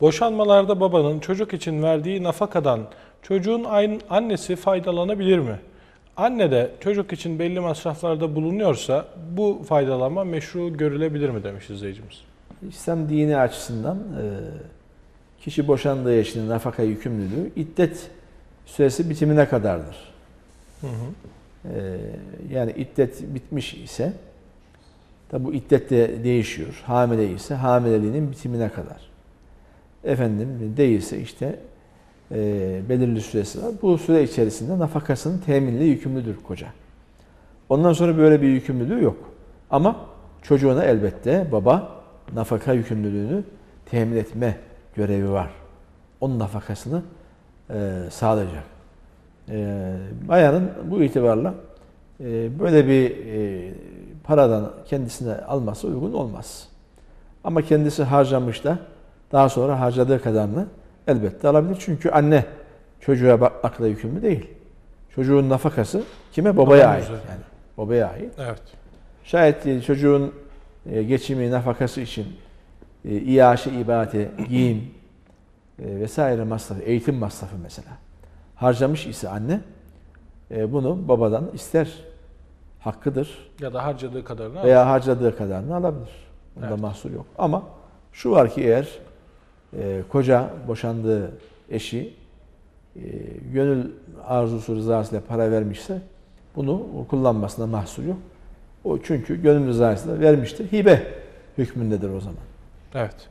Boşanmalarda babanın çocuk için verdiği nafakadan çocuğun annesi faydalanabilir mi? Anne de çocuk için belli masraflarda bulunuyorsa bu faydalanma meşru görülebilir mi demiş izleyicimiz. İslam dini açısından e, kişi boşandığı eşinin nafaka yükümlülüğü iddet süresi bitimine kadardır. Hı hı. E, yani iddet bitmiş ise tabi bu iddet de değişiyor. Hamile ise hamileliğinin bitimine kadar. Efendim değilse işte e, belirli süresi var. Bu süre içerisinde nafakasının teminle yükümlüdür koca. Ondan sonra böyle bir yükümlülüğü yok. Ama çocuğuna elbette baba nafaka yükümlülüğünü temin etme görevi var. Onun nafakasını e, sağlayacak. E, bayanın bu itibarla e, böyle bir e, paradan kendisine alması uygun olmaz. Ama kendisi harcamış da daha sonra harcadığı kadarını elbette alabilir. Çünkü anne çocuğa bakmakla yükümlü değil. Çocuğun nafakası kime? Babaya Babanın ait. Yani babaya ait. Evet. Şayet e, çocuğun e, geçimi, nafakası için e, iaşe, ibadete, giyim vesaire masrafı, eğitim masrafı mesela harcamış ise anne bunu babadan ister. Hakkıdır. Ya da harcadığı kadarını Veya harcadığı kadarını alabilir. Bunda Evet. mahsur yok. Ama şu var ki eğer e, koca boşandığı eşi e, gönül arzusu rızasıyla para vermişse bunu kullanmasına mahsur yok. O çünkü gönül rızasıyla vermiştir. Hibe hükmündedir o zaman. Evet.